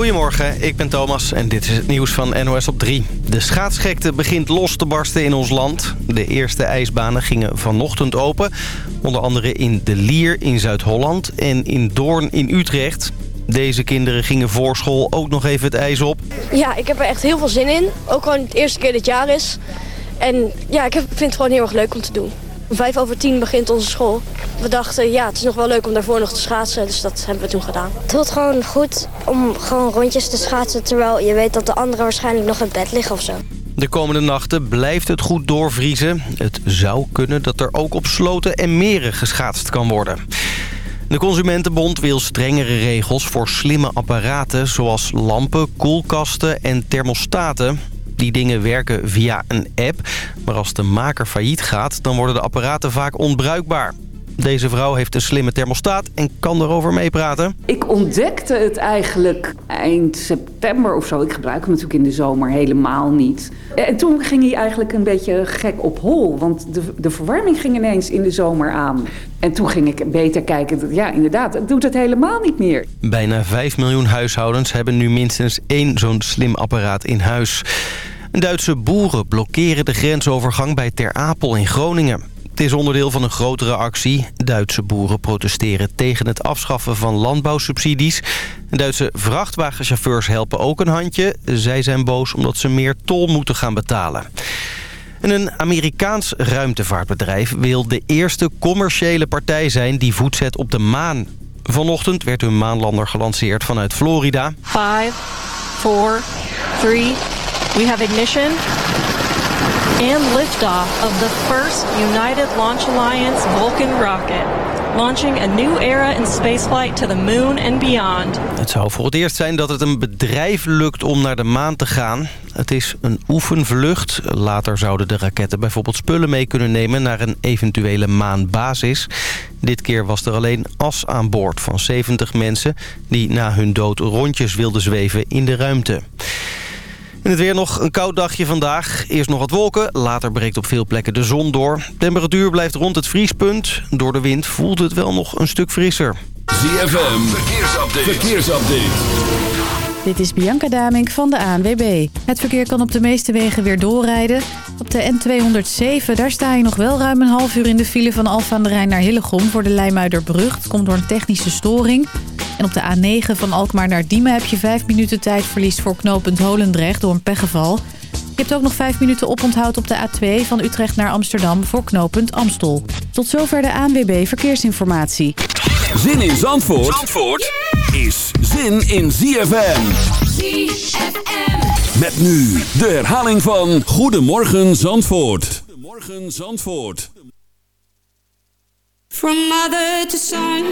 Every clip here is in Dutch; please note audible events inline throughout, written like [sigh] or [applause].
Goedemorgen, ik ben Thomas en dit is het nieuws van NOS op 3. De schaatsgekte begint los te barsten in ons land. De eerste ijsbanen gingen vanochtend open. Onder andere in De Lier in Zuid-Holland en in Doorn in Utrecht. Deze kinderen gingen voor school ook nog even het ijs op. Ja, ik heb er echt heel veel zin in. Ook gewoon de eerste keer dit jaar is. En ja, ik vind het gewoon heel erg leuk om te doen. Om vijf over tien begint onze school. We dachten, ja, het is nog wel leuk om daarvoor nog te schaatsen. Dus dat hebben we toen gedaan. Het voelt gewoon goed om gewoon rondjes te schaatsen... terwijl je weet dat de anderen waarschijnlijk nog in bed liggen of zo. De komende nachten blijft het goed doorvriezen. Het zou kunnen dat er ook op sloten en meren geschaatst kan worden. De Consumentenbond wil strengere regels voor slimme apparaten... zoals lampen, koelkasten en thermostaten. Die dingen werken via een app. Maar als de maker failliet gaat, dan worden de apparaten vaak onbruikbaar. Deze vrouw heeft een slimme thermostaat en kan erover meepraten. Ik ontdekte het eigenlijk eind september of zo. Ik gebruik hem natuurlijk in de zomer helemaal niet. En toen ging hij eigenlijk een beetje gek op hol. Want de, de verwarming ging ineens in de zomer aan. En toen ging ik beter kijken. Ja, inderdaad, het doet het helemaal niet meer. Bijna 5 miljoen huishoudens hebben nu minstens één zo'n slim apparaat in huis. Duitse boeren blokkeren de grensovergang bij Ter Apel in Groningen. Het is onderdeel van een grotere actie. Duitse boeren protesteren tegen het afschaffen van landbouwsubsidies. Duitse vrachtwagenchauffeurs helpen ook een handje. Zij zijn boos omdat ze meer tol moeten gaan betalen. En een Amerikaans ruimtevaartbedrijf wil de eerste commerciële partij zijn die voet zet op de maan. Vanochtend werd hun maanlander gelanceerd vanuit Florida. 5, 4, 3, we have ignition and liftoff of the first United Launch Alliance Vulcan rocket. Launching a new era in spaceflight to the moon and beyond. Het zou voor het eerst zijn dat het een bedrijf lukt om naar de maan te gaan. Het is een oefenvlucht. Later zouden de raketten bijvoorbeeld spullen mee kunnen nemen naar een eventuele maanbasis. Dit keer was er alleen as aan boord van 70 mensen die na hun dood rondjes wilden zweven in de ruimte. In het weer nog een koud dagje vandaag. Eerst nog wat wolken, later breekt op veel plekken de zon door. Temperatuur blijft rond het vriespunt. Door de wind voelt het wel nog een stuk frisser. ZFM, verkeersupdate. Dit is Bianca Damink van de ANWB. Het verkeer kan op de meeste wegen weer doorrijden. Op de N207, daar sta je nog wel ruim een half uur in de file van Alfa aan de Rijn naar Hillegom voor de Leimuiderbrug. Het komt door een technische storing. En op de A9 van Alkmaar naar Diemen heb je 5 minuten tijdverlies voor knooppunt Holendrecht door een pechgeval. Je hebt ook nog 5 minuten oponthoud op de A2 van Utrecht naar Amsterdam voor knooppunt Amstel. Tot zover de ANWB Verkeersinformatie. Zin in Zandvoort, Zandvoort is zin in ZFM. ZFM. Met nu de herhaling van Goedemorgen Zandvoort. Goedemorgen Zandvoort. From mother to son.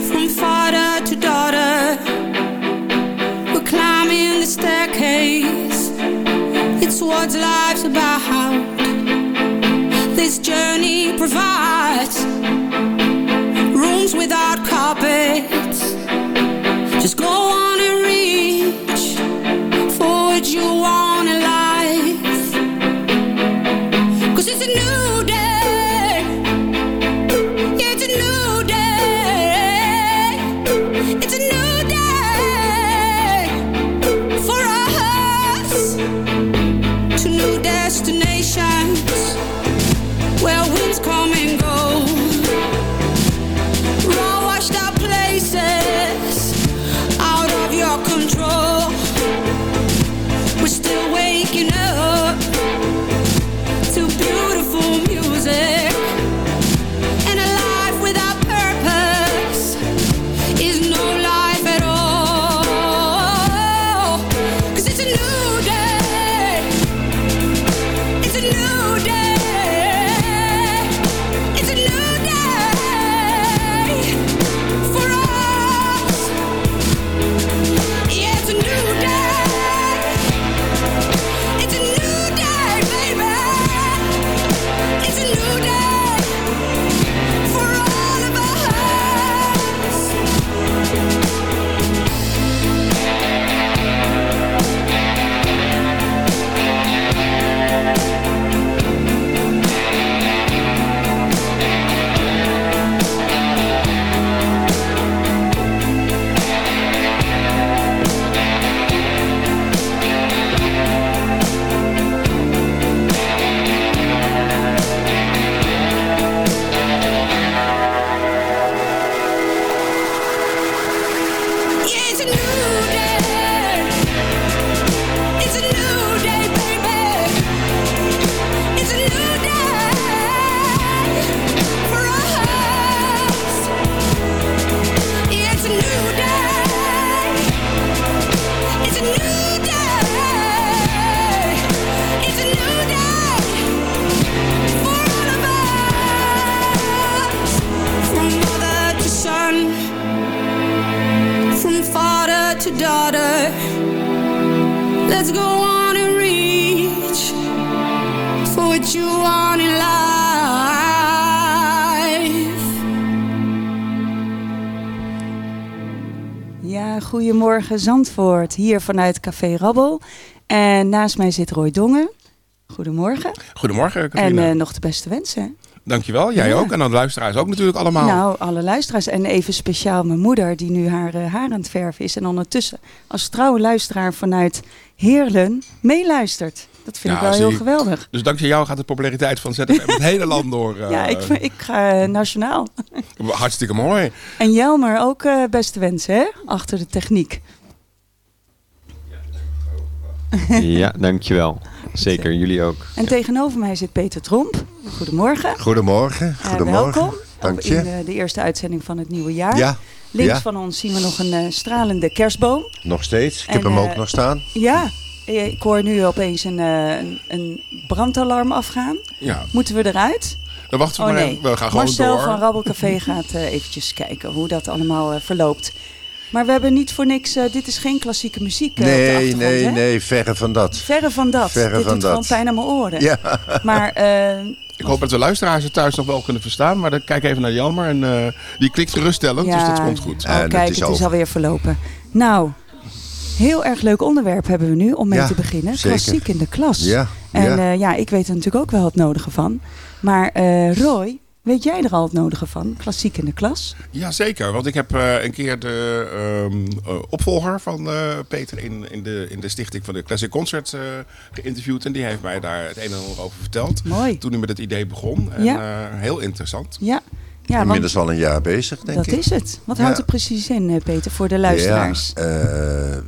From father to daughter. We're climbing the staircase. It's what life's about. This journey provides rooms without carpets. Just go on and reach goedemorgen Zandvoort. Hier vanuit Café Rabbel. En naast mij zit Roy Dongen. Goedemorgen. Goedemorgen, En eh, nog de beste wensen. Dankjewel, jij Ja. ook. En dan de luisteraars ook natuurlijk allemaal. Nou, alle luisteraars. En even speciaal mijn moeder, die nu haar eh, haar aan het verven is. En ondertussen als trouwe luisteraar vanuit Heerlen meeluistert. Dat vind Ja, ik wel heel geweldig. Dus dankzij jou gaat de populariteit van ZFM het hele land door. [laughs] eh, ja, ik, ik ga eh, nationaal. [laughs] Hartstikke mooi. En Jelmer ook eh, beste wensen, hè? Achter de techniek. [laughs] Ja, dankjewel. Zeker, jullie ook. En tegenover mij zit Peter Tromp. Goedemorgen. Goedemorgen. Eh, Goedemorgen. welkom. Dank je. In de, de eerste uitzending van het nieuwe jaar. Ja, Links ja. van ons zien we nog een eh, stralende kerstboom. Nog steeds. Ik heb hem eh, ook nog staan. Ja, eh, ik hoor nu opeens een, eh, een, een brandalarm afgaan. Ja. Moeten we eruit? Dan wachten we oh maar nee, even. We gaan gewoon Marcel door. van Rabbelcafé gaat eh, eventjes kijken hoe dat allemaal eh, verloopt. Maar we hebben niet voor niks, eh, dit is geen klassieke muziek eh, op de Nee, nee, hè? nee. Verre van dat. Verre van dat. Verre dit van doet gewoon pijn aan mijn oren. Ja. Maar [laughs] eh, Ik hoop dat de luisteraars het thuis nog wel kunnen verstaan. Maar dan kijk even naar Jelmer. En eh, die klikt geruststellend, dus dat komt goed. Oh, kijk, het is alweer verlopen. Nou, heel erg leuk onderwerp hebben we nu om mee Ja, te beginnen. zeker. Klassiek in de klas. Ja, En ja. ja. ja, ik weet er natuurlijk ook wel het nodige van. Maar eh, Roy, weet jij er al het nodige van? Klassiek in de klas? Jazeker, want ik heb eh, een keer de ehm, eh, opvolger van eh, Peter in, in, de, in de stichting van de Classic Concerts eh, geïnterviewd. En die heeft mij daar het een en ander over verteld. Mooi. Toen hij met het idee begon. En, Ja. eh, heel interessant. Ja, ja Inmiddels want al een jaar bezig, denk dat ik. is het. Wat Ja. houdt het precies in, eh, Peter, voor de luisteraars? Ja, eh,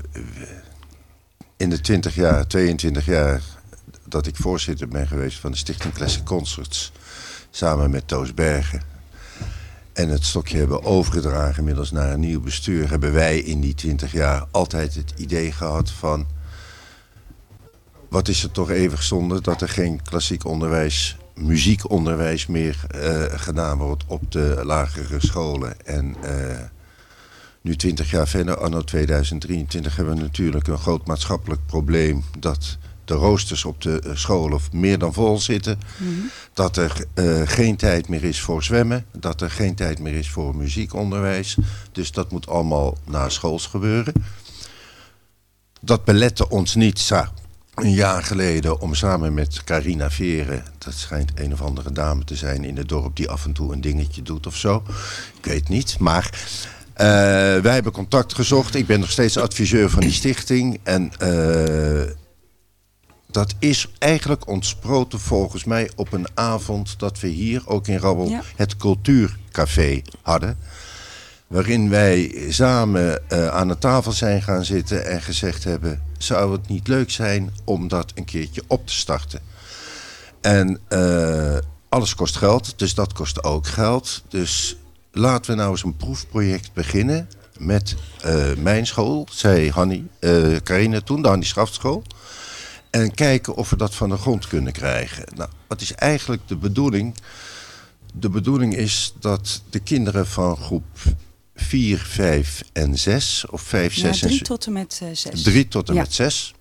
in de 20 jaar, 22 jaar dat ik voorzitter ben geweest van de Stichting Classic Concerts. Samen met Toos Bergen. En het stokje hebben overgedragen inmiddels naar een nieuw bestuur. Hebben wij in die 20 jaar altijd het idee gehad van... Wat is er toch eeuwig zonde dat er geen klassiek onderwijs, muziekonderwijs meer eh, gedaan wordt op de lagere scholen. En eh, nu 20 jaar verder, anno 2023, hebben we natuurlijk een groot maatschappelijk probleem dat de roosters op de eh, scholen meer dan vol zitten. Dat er eh, geen tijd meer is voor zwemmen. Dat er geen tijd meer is voor muziekonderwijs. Dus dat moet allemaal na schools gebeuren. Dat belette ons niet een jaar geleden om samen met Carina Veren... dat schijnt een of andere dame te zijn in het dorp... die af en toe een dingetje doet of zo. Ik weet niet, maar... eh, wij hebben contact gezocht. Ik ben nog steeds adviseur van die stichting. En dat is eigenlijk ontsproten volgens mij op een avond dat we hier ook in Rabbel Ja. het cultuurcafé hadden. Waarin wij samen eh, aan de tafel zijn gaan zitten en gezegd hebben... zou het niet leuk zijn om dat een keertje op te starten? En eh, alles kost geld, dus dat kost ook geld. Dus laten we nou eens een proefproject beginnen met eh, mijn school, zei Hanni, eh Carine toen, de Hanni Schaftschool. En kijken of we dat van de grond kunnen krijgen. Nou, wat is eigenlijk de bedoeling? De bedoeling is dat de kinderen van groep 4, 5 en 6, of 5, Ja, 6 en drie ze- tot en met eh, zes. drie tot en Ja. met 6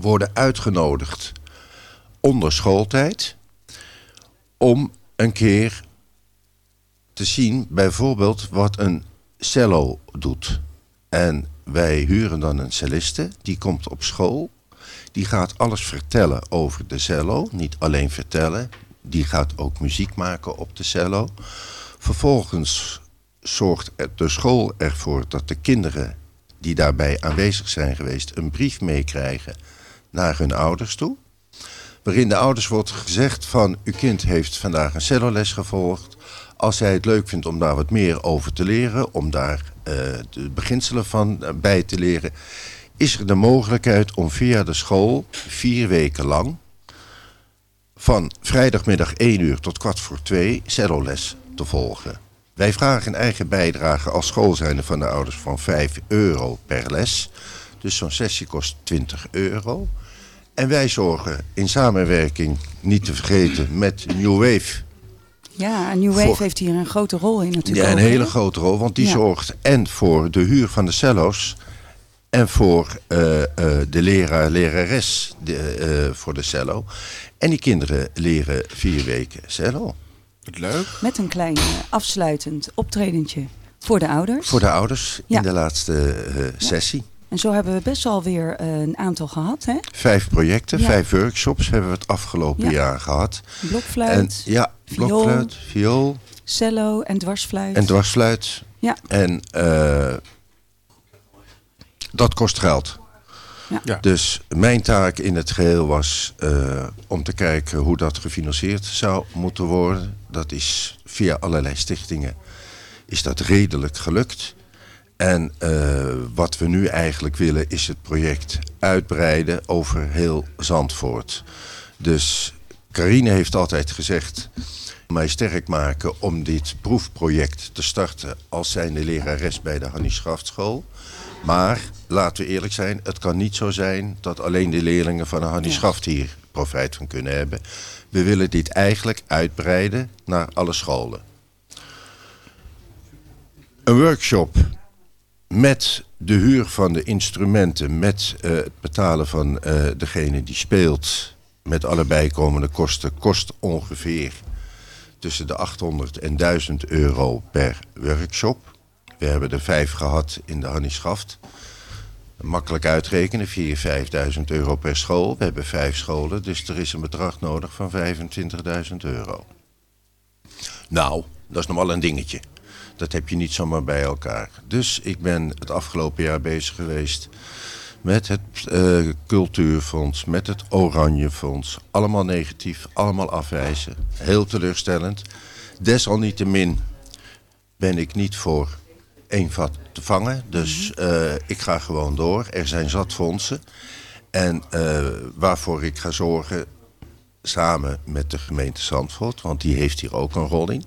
worden uitgenodigd onder schooltijd om een keer te zien bijvoorbeeld wat een cello doet. En wij huren dan een celliste, die komt op school. Die gaat alles vertellen over de cello. Niet alleen vertellen, die gaat ook muziek maken op de cello. Vervolgens zorgt de school ervoor dat de kinderen die daarbij aanwezig zijn geweest... een brief meekrijgen naar hun ouders toe. Waarin de ouders wordt gezegd van... uw kind heeft vandaag een celloles gevolgd. Als hij het leuk vindt om daar wat meer over te leren... om daar eh, de beginselen van eh, bij te leren... is er de mogelijkheid om via de school vier weken lang... van vrijdagmiddag 1 uur tot kwart voor 2 celloles te volgen. Wij vragen een eigen bijdrage als school zijnde van de ouders van 5 euro per les. Dus zo'n sessie kost 20 euro. En wij zorgen in samenwerking, niet te vergeten, met New Wave. Ja, en New Wave Voor- heeft hier een grote rol in natuurlijk. Ja, een ook, hele grote rol, want die Ja. zorgt en voor de huur van de cello's En voor eh, eh, de leraar, lerares de, eh, voor de cello. En die kinderen leren vier weken cello. Leuk. Met een klein afsluitend optredentje voor de ouders. Voor de ouders Ja. in de laatste sessie. En zo hebben we best wel weer een aantal gehad, hè? Vijf projecten, Ja. vijf workshops hebben we het afgelopen Ja. jaar gehad. Blokfluit, En, ja, viool. blokfluit, viool cello en dwarsfluit. en dwarsfluit. Ja. En eh, dat kost geld. Ja. Ja. Dus mijn taak in het geheel was eh, om te kijken hoe dat gefinancierd zou moeten worden. Dat is via allerlei stichtingen is dat redelijk gelukt. En eh, wat we nu eigenlijk willen is het project uitbreiden over heel Zandvoort. Dus Carine heeft altijd gezegd mij sterk maken om dit proefproject te starten als zijnde lerares bij de Hannie Schaftschool. Maar laten we eerlijk zijn, het kan niet zo zijn dat alleen de leerlingen van de. Schaft hier profijt van kunnen hebben. We willen dit eigenlijk uitbreiden naar alle scholen. Een workshop met de huur van de instrumenten, met eh, het betalen van eh, degene die speelt, met alle bijkomende kosten, kost ongeveer tussen de 800 en 1000 euro per workshop. We hebben er vijf gehad in de Hannie Schaft. Makkelijk uitrekenen, 4.000, 5.000 euro per school. We hebben vijf scholen, dus er is een bedrag nodig van 25.000 euro. Nou, dat is nog wel een dingetje. Dat heb je niet zomaar bij elkaar. Dus ik ben het afgelopen jaar bezig geweest met het eh, Cultuurfonds, met het Oranjefonds. Allemaal negatief, allemaal afwijzen. Heel teleurstellend. Desalniettemin ben ik niet voor één vat te vangen. Dus eh, ik ga gewoon door. Er zijn zat fondsen. En eh, waarvoor ik ga zorgen, samen met de gemeente Zandvoort, want die heeft hier ook een rol in.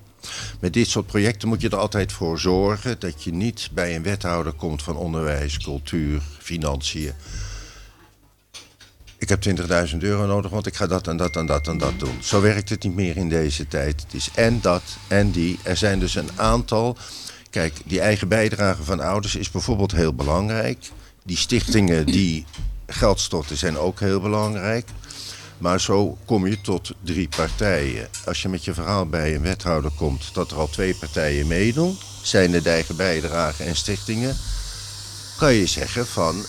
Met dit soort projecten moet je er altijd voor zorgen dat je niet bij een wethouder komt van onderwijs, cultuur, financiën. Ik heb 20.000 euro nodig, want ik ga dat en dat en dat en dat doen. Zo werkt het niet meer in deze tijd. Het is en dat en die. Er zijn dus een aantal. Kijk, die eigen bijdrage van ouders is bijvoorbeeld heel belangrijk. Die stichtingen die [clears throat] geld storten zijn ook heel belangrijk. Maar zo kom je tot drie partijen. Als je met je verhaal bij een wethouder komt dat er al twee partijen meedoen, zijn de eigen bijdrage en stichtingen, kan je zeggen van,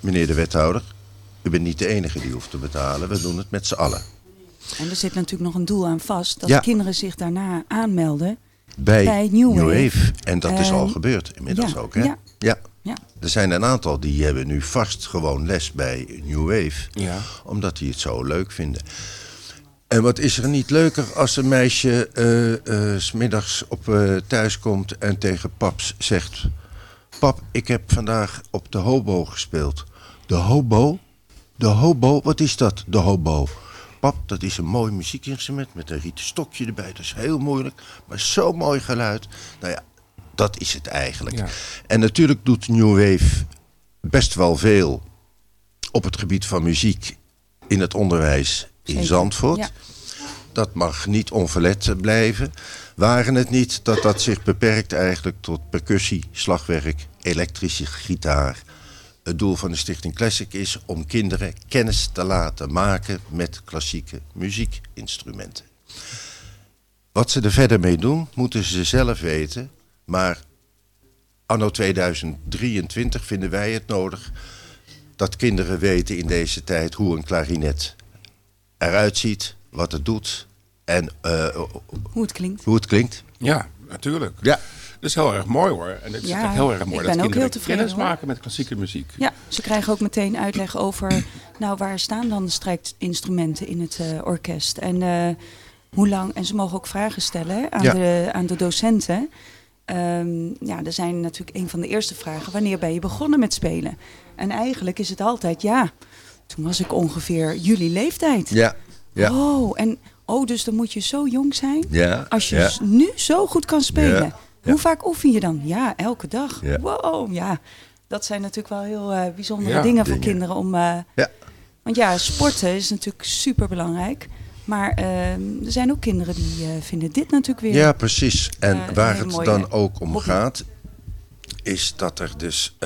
meneer de wethouder, u bent niet de enige die hoeft te betalen, we doen het met z'n allen. En er zit natuurlijk nog een doel aan vast. Dat Ja. kinderen zich daarna aanmelden Bij, bij New Wave. En dat is al En- gebeurd inmiddels ja, ook, hè? ja. ja. Ja. Er zijn een aantal die hebben nu vast gewoon les bij New Wave. Ja. Omdat die het zo leuk vinden. En wat is er niet leuker als een meisje eh eh, 's middags op eh, thuis komt en tegen paps zegt... Pap, ik heb vandaag op de hobo gespeeld. De hobo? De hobo? Wat is dat, de hobo? Pap, dat is een mooi muziekinstrument met een rieten stokje erbij. Dat is heel moeilijk, maar zo'n mooi geluid. Nou ja, dat is het eigenlijk. Ja. En natuurlijk doet New Wave best wel veel op het gebied van muziek in het onderwijs in Zeker, Zandvoort. ja. Dat mag niet onverlet blijven. Waren het niet dat dat zich beperkt eigenlijk tot percussie, slagwerk, elektrische gitaar. Het doel van de Stichting Classic is om kinderen kennis te laten maken met klassieke muziekinstrumenten. Wat ze er verder mee doen, moeten ze zelf weten. Maar anno 2023 vinden wij het nodig dat kinderen weten in deze tijd hoe een klarinet eruit ziet, wat het doet en eh, Hoe het klinkt. hoe het klinkt. Ja, natuurlijk. Ja. Dat is heel erg mooi hoor. En het is Ja, echt heel erg ik mooi ben dat ook kinderen heel tevreden, kennis hoor. maken met klassieke muziek. Ja, ze krijgen ook meteen uitleg over, nou waar staan dan de strijkinstrumenten in het eh, orkest en eh, hoe lang. En ze mogen ook vragen stellen hè, aan, Ja. de, aan de docenten. Ehm, ja, er zijn natuurlijk een van de eerste vragen, wanneer ben je begonnen met spelen? En eigenlijk is het altijd, ja, toen was ik ongeveer jullie leeftijd. Ja, ja. Oh, en oh, dus dan moet je zo jong zijn Ja, als je ja. nu zo goed kan spelen. Ja, Hoe vaak oefen je dan? Ja, elke dag. Ja. Wow, ja. Dat zijn natuurlijk wel heel eh, bijzondere Ja, dingen voor kinderen om. eh, Ja. Want ja, sporten is natuurlijk super belangrijk. Maar ehm, er zijn ook kinderen die eh, vinden dit natuurlijk weer. Ja, precies. En waar het dan ook om hobby. gaat, is dat er dus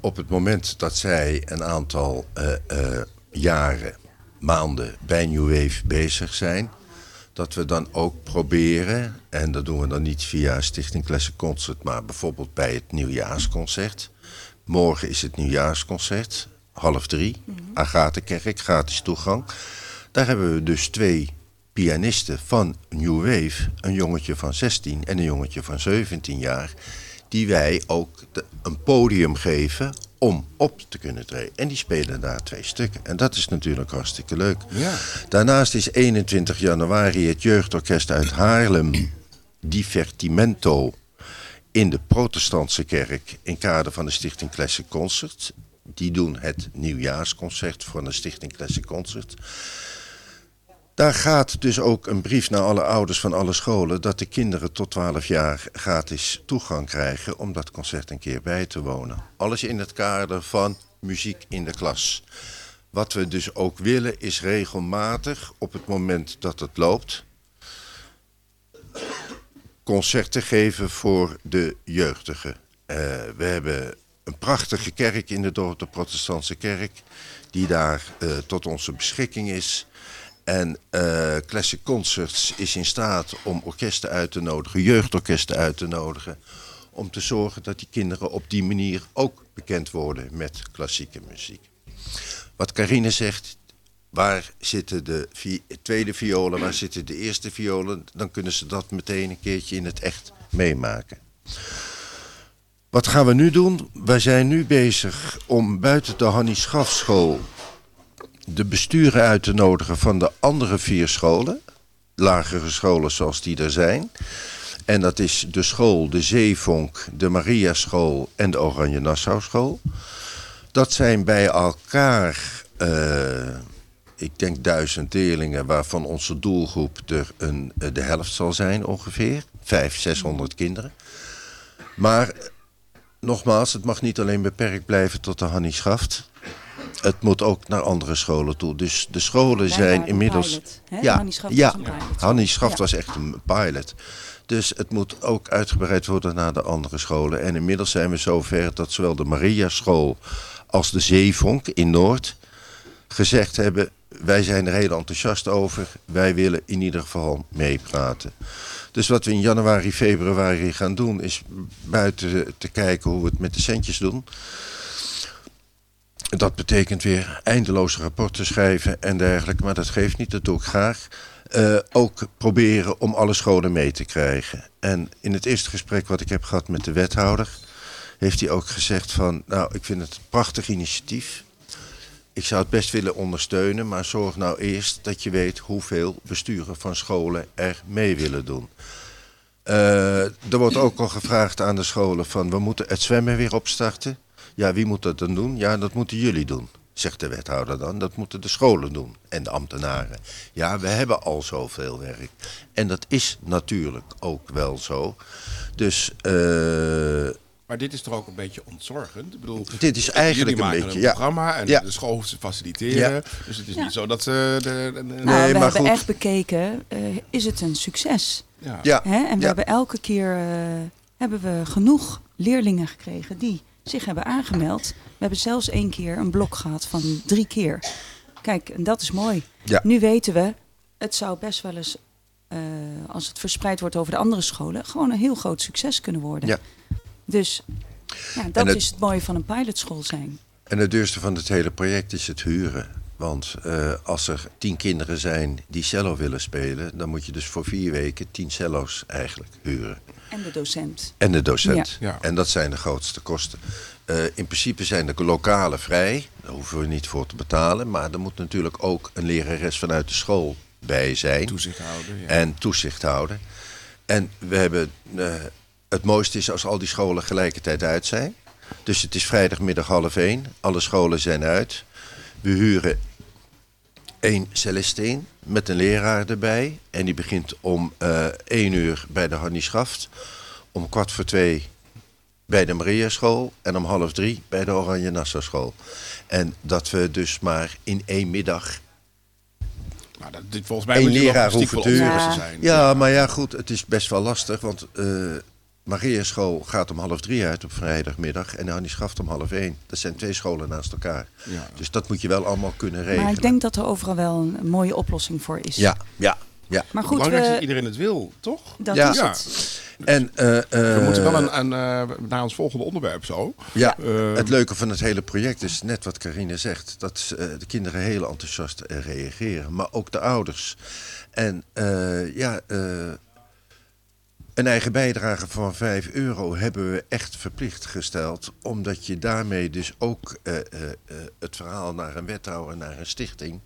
op het moment dat zij een aantal jaren, maanden bij New Wave bezig zijn, dat we dan ook proberen, en dat doen we dan niet via Stichting Classic Concert, maar bijvoorbeeld bij het nieuwjaarsconcert. Morgen is het nieuwjaarsconcert, half drie, Agatenkerk, gratis toegang. Daar hebben we dus twee pianisten van New Wave, een jongetje van 16 en een jongetje van 17 jaar, die wij ook de- een podium geven om op te kunnen treden. En die spelen daar twee stukken. En dat is natuurlijk hartstikke leuk. Ja. Daarnaast is 21 januari het jeugdorkest uit Haarlem, Divertimento, in de protestantse kerk in kader van de Stichting Classic Concert. Die doen het nieuwjaarsconcert van de Stichting Classic Concert. Daar gaat dus ook een brief naar alle ouders van alle scholen dat de kinderen tot 12 jaar gratis toegang krijgen om dat concert een keer bij te wonen. Alles in het kader van muziek in de klas. Wat we dus ook willen is regelmatig op het moment dat het loopt concerten geven voor de jeugdigen. Eh, we hebben een prachtige kerk in de dorp, de protestantse kerk, die daar eh, tot onze beschikking is. En eh, Classic Concerts is in staat om orkesten uit te nodigen, jeugdorkesten uit te nodigen. Om te zorgen dat die kinderen op die manier ook bekend worden met klassieke muziek. Wat Carine zegt, waar zitten de tweede violen, waar zitten de eerste violen, dan kunnen ze dat meteen een keertje in het echt meemaken. Wat gaan we nu doen? Wij zijn nu bezig om buiten de Hannie Schafschool de besturen uit te nodigen van de andere vier scholen. Lagere scholen zoals die er zijn. En dat is de school, de Zeevonk, de Maria School en de Oranje Nassau School. Dat zijn bij elkaar, eh, ik denk duizend leerlingen, waarvan onze doelgroep er een, eh, de helft zal zijn ongeveer. Vijf, zeshonderd kinderen. Maar nogmaals, het mag niet alleen beperkt blijven tot de Hannie Schaft. Het moet ook naar andere scholen toe. Dus de scholen Wij zijn inmiddels. pilot, ja, Hannie Schaft ja. Hannie was echt een pilot. Dus het moet ook uitgebreid worden naar de andere scholen. En inmiddels zijn we zover dat zowel de Maria School als de Zeevonk in Noord gezegd hebben: wij zijn er heel enthousiast over. Wij willen in ieder geval meepraten. Dus wat we in januari, februari gaan doen, is buiten te kijken hoe we het met de centjes doen. Dat betekent weer eindeloze rapporten schrijven en dergelijke, maar dat geeft niet, dat doe ik graag. Eh, ook proberen om alle scholen mee te krijgen. En in het eerste gesprek wat ik heb gehad met de wethouder, heeft hij ook gezegd van, nou, ik vind het een prachtig initiatief. Ik zou het best willen ondersteunen, maar zorg nou eerst dat je weet hoeveel besturen van scholen er mee willen doen. Eh, er wordt ook al gevraagd aan de scholen van we moeten het zwemmen weer opstarten. Ja, wie moet dat dan doen? Ja, dat moeten jullie doen, zegt de wethouder dan. Dat moeten de scholen doen en de ambtenaren. Ja, we hebben al zoveel werk. En dat is natuurlijk ook wel zo. Dus eh, Maar dit is toch ook een beetje ontzorgend? Ik bedoel, Dit is eigenlijk een beetje, een ja. programma en Ja. de school faciliteren. Ja. Dus het is Ja. niet zo dat ze... De, de- de- Nou, we hebben echt bekeken, eh, is het een succes? Ja. Hè? En we Ja. hebben elke keer eh, hebben we genoeg leerlingen gekregen die zich hebben aangemeld. We hebben zelfs één keer een blok gehad van drie keer. Kijk, en dat is mooi. Ja. Nu weten we, het zou best wel eens, eh, als het verspreid wordt over de andere scholen, gewoon een heel groot succes kunnen worden. Ja. Dus ja, dat het- is het mooie van een pilotschool zijn. En het duurste van het hele project is het huren. Want eh, als er tien kinderen zijn die cello willen spelen, dan moet je dus voor vier weken tien cello's eigenlijk huren. En de docent. En de docent. Ja. Ja. En dat zijn de grootste kosten. Eh, in principe zijn de lokalen vrij. Daar hoeven we niet voor te betalen. Maar er moet natuurlijk ook een lerares vanuit de school bij zijn. Toezicht houden, ja. En toezicht houden. En we hebben. eh, het mooiste is als al die scholen gelijkertijd uit zijn. Dus het is vrijdagmiddag half één. Alle scholen zijn uit. We huren één celliste in met een leraar erbij. En die begint om eh één uur bij de Hannie Schaft. Om kwart voor twee bij de Maria School. En om half drie bij de Oranje Nassau School. En dat we dus maar in één middag Maar dat, dit, volgens mij Eén leraar hoeven te zijn. Ja, maar ja, goed, het is best wel lastig. Want eh, Maria School gaat om half drie uit op vrijdagmiddag en Annie Schaft om half één. Dat zijn twee scholen naast elkaar. Ja. Dus dat moet je wel allemaal kunnen regelen. Maar ik denk dat er overal wel een, mooie oplossing voor is. Ja, ja, ja. Maar goed, Belangrijk is we- dat iedereen het wil, toch? Dat Ja. is Ja. het. En, eh, We eh, moeten wel een, een, eh, naar ons volgende onderwerp zo. Ja, Eh, het leuke van het hele project is net wat Carine zegt. Dat de kinderen heel enthousiast reageren. Maar ook de ouders. En eh, ja, eh, een eigen bijdrage van 5 euro hebben we echt verplicht gesteld. Omdat je daarmee dus ook eh, eh, eh, het verhaal naar een wethouder, naar een stichting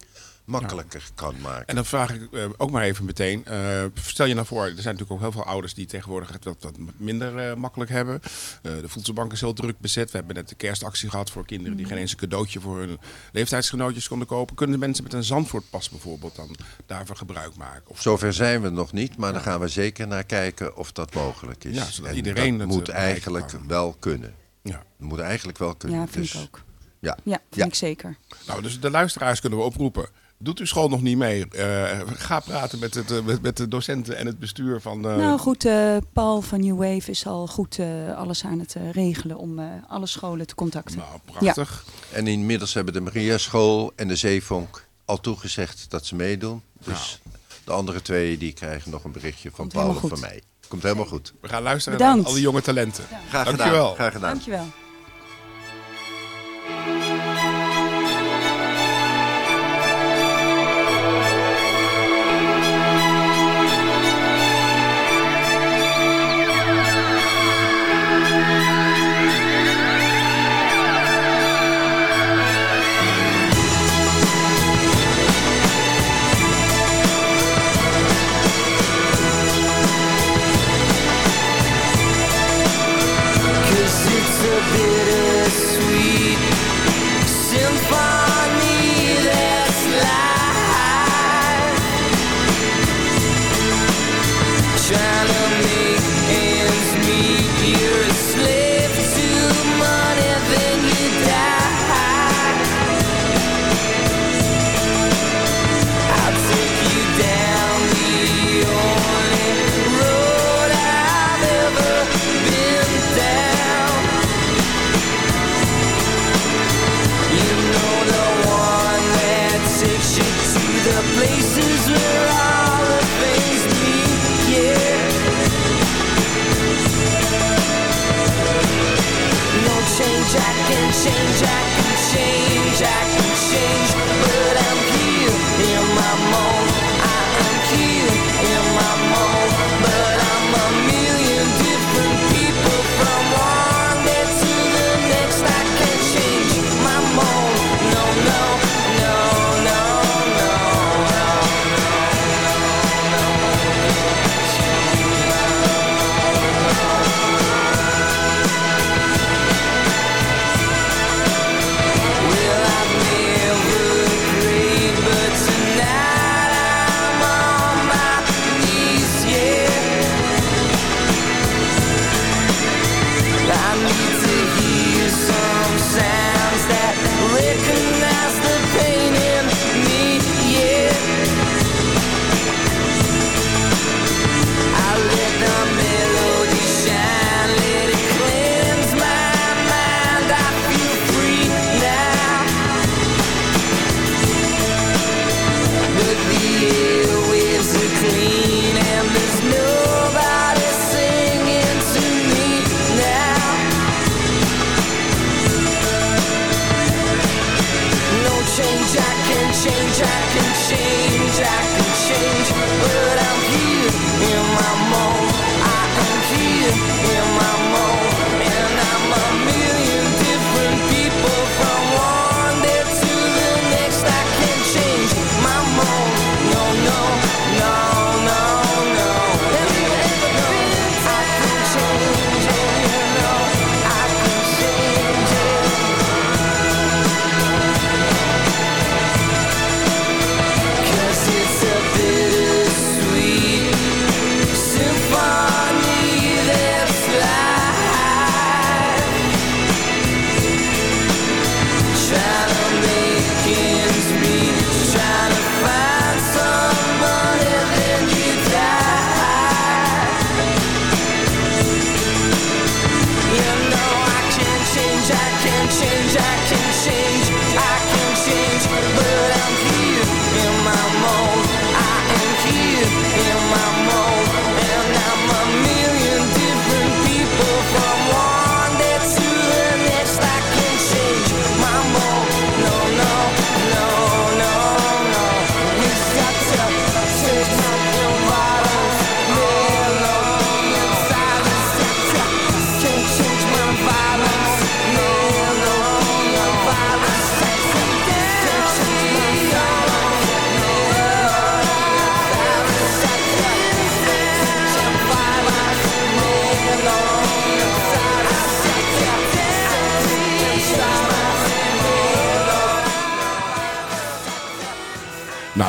makkelijker kan maken. En dan vraag ik eh, ook maar even meteen. eh, stel je nou voor, er zijn natuurlijk ook heel veel ouders die tegenwoordig het wat, wat minder eh, makkelijk hebben. Eh, de voedselbank is heel druk bezet. We hebben net de kerstactie gehad voor kinderen die geen eens een cadeautje voor hun leeftijdsgenootjes konden kopen. Kunnen de mensen met een Zandvoortpas bijvoorbeeld dan daarvoor gebruik maken? Of Zover zijn we nog niet, maar daar gaan we zeker naar kijken of dat mogelijk is. Ja, zodat En iedereen dat het, moet eigenlijk wel kunnen. Ja. Dat moet eigenlijk wel kunnen. Ja, vind Dus, ik ook. Ja, Ja, vind Ja. ik zeker. Nou, dus de luisteraars kunnen we oproepen. Doet uw school nog niet mee? Eh, ga praten met, het, eh, met, met de docenten en het bestuur van... eh, Nou goed, eh, Paul van New Wave is al goed eh, alles aan het regelen om eh, alle scholen te contacten. Nou, prachtig. En inmiddels hebben de Maria School en de Zeevonk al toegezegd dat ze meedoen. Dus de andere twee die krijgen nog een berichtje van Komt Paul of van mij. Komt helemaal goed. We gaan luisteren Bedankt. naar al die jonge talenten. Graag Dankjewel. gedaan. Graag gedaan. Dankjewel.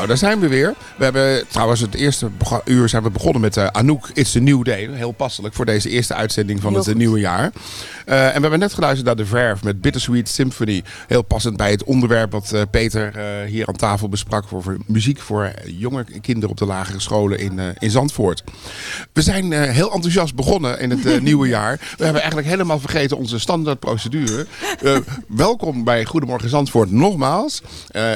Nou, daar zijn we weer. We hebben trouwens het eerste uur zijn we begonnen met eh, Anouk It's a New Day. Heel passelijk voor deze eerste uitzending van Heel het eh, goed. nieuwe jaar. Eh, en we hebben net geluisterd naar The Verve met Bittersweet Symphony. Heel passend bij het onderwerp wat Peter hier aan tafel besprak over muziek voor jonge kinderen op de lagere scholen in, in Zandvoort. We zijn heel enthousiast begonnen in het [laughs] nieuwe jaar. We hebben eigenlijk helemaal vergeten onze standaardprocedure. Welkom bij Goedemorgen Zandvoort nogmaals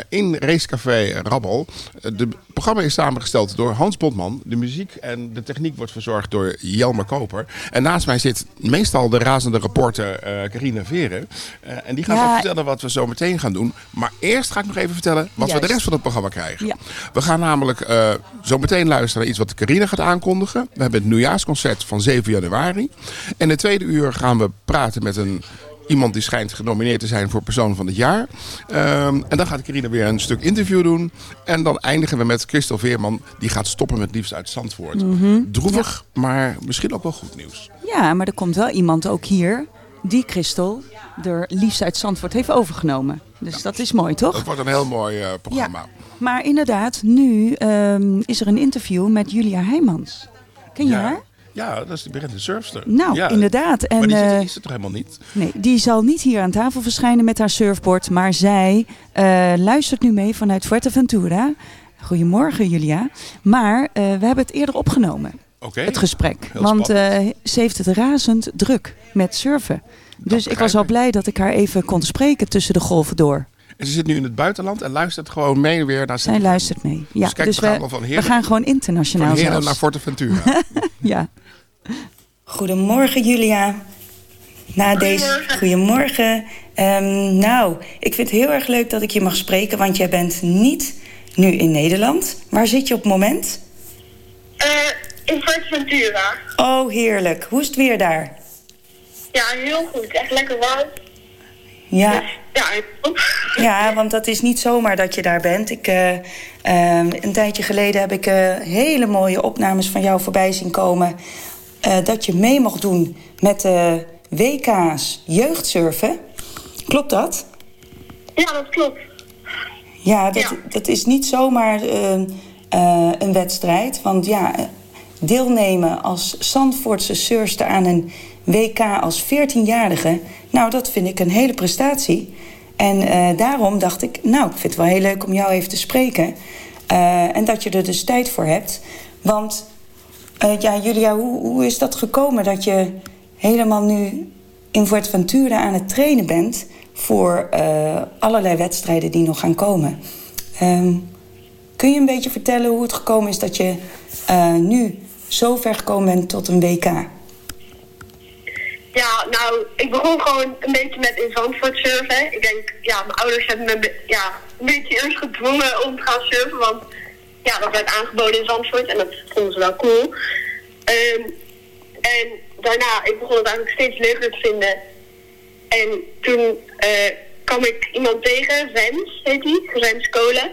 in Racecafé Rabbel. Eh, de programma is samengesteld door Hans Botman. De muziek en de techniek wordt verzorgd door Jelmer Koper. En naast mij zit meestal de razende reporter eh Carine Veren. Eh, en die gaat Ja. vertellen wat we zo meteen gaan doen. Maar eerst ga ik nog even vertellen wat we de rest van het programma krijgen. Ja. We gaan namelijk eh, zo meteen luisteren naar iets wat Carine gaat aankondigen. We hebben het nieuwjaarsconcert van 7 januari. En in het tweede uur gaan we praten met een... Iemand die schijnt genomineerd te zijn voor persoon van het jaar. Ehm, en dan gaat Carine weer een stuk interview doen. En dan eindigen we met Christel Veerman. Die gaat stoppen met Liefst uit Zandvoort. Mhm. Droevig, maar misschien ook wel goed nieuws. Ja, maar er komt wel iemand ook hier die Christel er liefst uit Zandvoort heeft overgenomen. Dus dat is mooi, toch? Het wordt een heel mooi eh, programma. Maar inderdaad, nu ehm, is er een interview met Julia Heijmans. Ken je Ja. haar? Ja, dat is de bekende surfster. Nou, ja. inderdaad. En, maar die is er toch helemaal niet? Nee, die zal niet hier aan tafel verschijnen met haar surfboard, maar zij eh, luistert nu mee vanuit Fuerteventura. Goedemorgen, Julia. Maar eh, we hebben het eerder opgenomen, het gesprek. Heel Want eh, ze heeft het razend druk met surfen. Dus ik was al blij dat ik haar even kon spreken tussen de golven door. En ze zit nu in het buitenland en luistert gewoon mee weer naar Zij luistert mee. Ja, Dus kijk, we gaan van we Heren- gaan gewoon internationaal Van Heren zelfs. naar Forteventura. [laughs] ja. Goedemorgen Julia. Na deze goedemorgen. Ehm, nou, ik vind het heel erg leuk dat ik je mag spreken, want jij bent niet nu in Nederland. Waar zit je op het moment? In Fuerteventura. Oh, heerlijk. Hoe is het weer daar? Ja, heel goed. Echt lekker warm. Ja, Ja, [laughs] ja, want dat is niet zomaar dat je daar bent. Ik, eh, ehm, een tijdje geleden heb ik eh, hele mooie opnames van jou voorbij zien komen. eh, dat je mee mocht doen met de WK's jeugdsurfen. Klopt dat? ja dat klopt. Ja, dat, dat is niet zomaar eh, eh, een wedstrijd. Want ja, deelnemen als Zandvoortse surfster aan een WK als 14-jarige... nou, dat vind ik een hele prestatie. En eh, daarom dacht ik, nou, ik vind het wel heel leuk om jou even te spreken. Eh, en dat je er dus tijd voor hebt. Want, eh, ja, Julia, hoe, hoe is dat gekomen dat je helemaal nu in Fuerteventura aan het trainen bent voor allerlei wedstrijden die nog gaan komen. Ehm, kun je een beetje vertellen hoe het gekomen is dat je nu zo ver gekomen bent tot een WK? Ja, nou, ik begon gewoon een beetje met in Zandvoort surfen. Ik denk, ja, mijn ouders hebben me ja, een beetje eerst gedwongen om te gaan surfen. Want ja, dat werd aangeboden in Zandvoort en dat vonden ze wel cool. Ehm, en daarna, ik begon het eigenlijk steeds leuker te vinden. En toen eh, kwam ik iemand tegen, Rens heet die, Rens Kolen.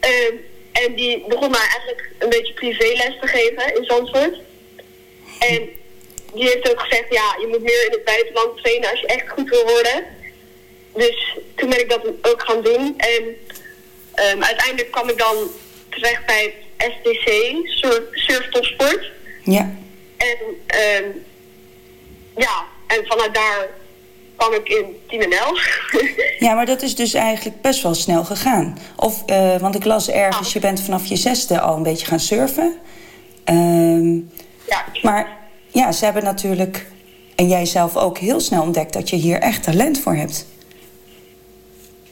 Ehm, en die begon mij eigenlijk een beetje privéles te geven in Zandvoort. En die heeft ook gezegd, ja, je moet meer in het buitenland trainen als je echt goed wil worden. Dus toen ben ik dat ook gaan doen. En ehm, uiteindelijk kwam ik dan terecht bij het STC, Surf, Topsport. Ja. En ehm, ja, en vanuit daar kwam ik in Team NL. [laughs] Ja, maar dat is dus eigenlijk best wel snel gegaan. Of, eh, want ik las ergens, je bent vanaf je zesde al een beetje gaan surfen. Ehm, ja. Maar ja, ze hebben natuurlijk en jij zelf ook heel snel ontdekt dat je hier echt talent voor hebt.